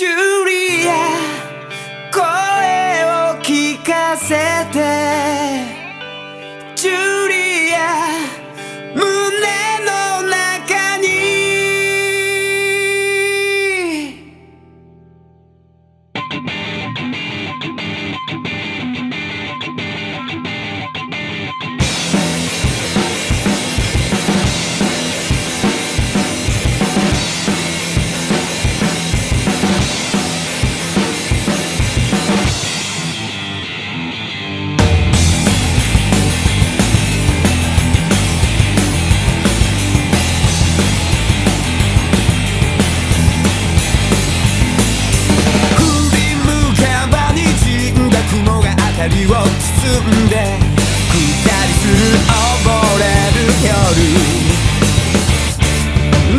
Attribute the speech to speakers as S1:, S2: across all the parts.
S1: you りを包んでくったりする溺れる夜。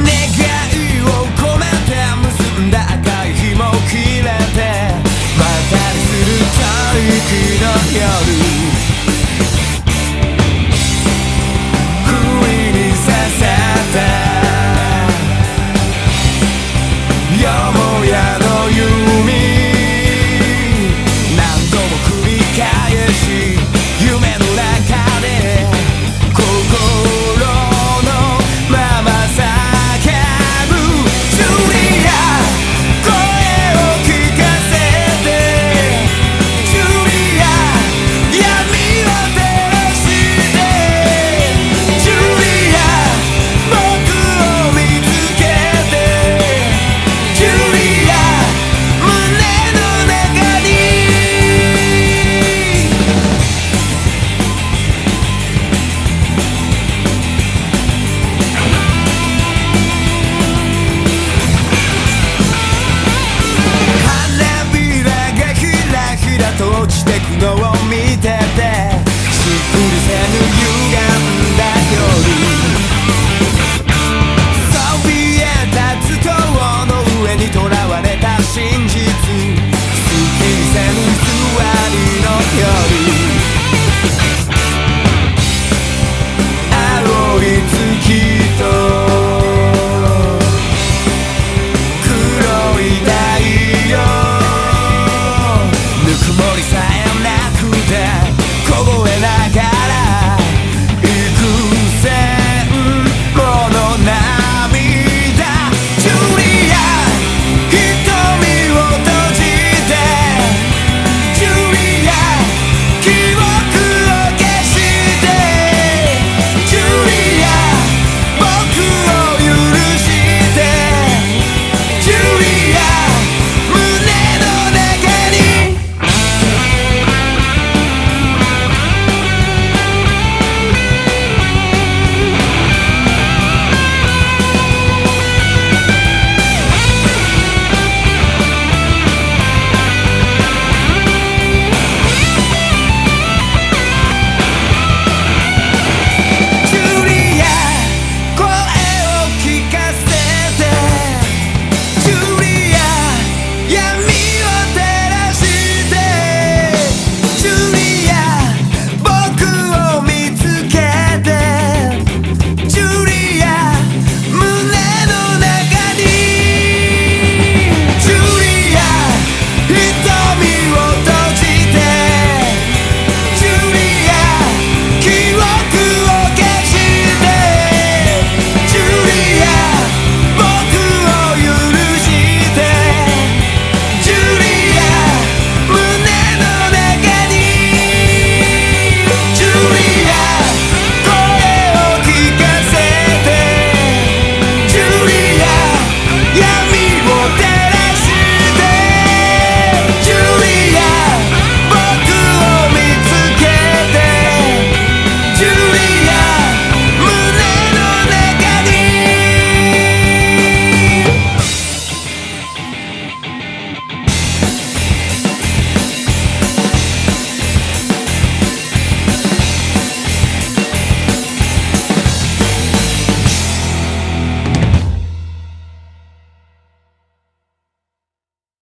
S1: 願いを込めて結んだ赤い紐を切れてまたりする大気の夜。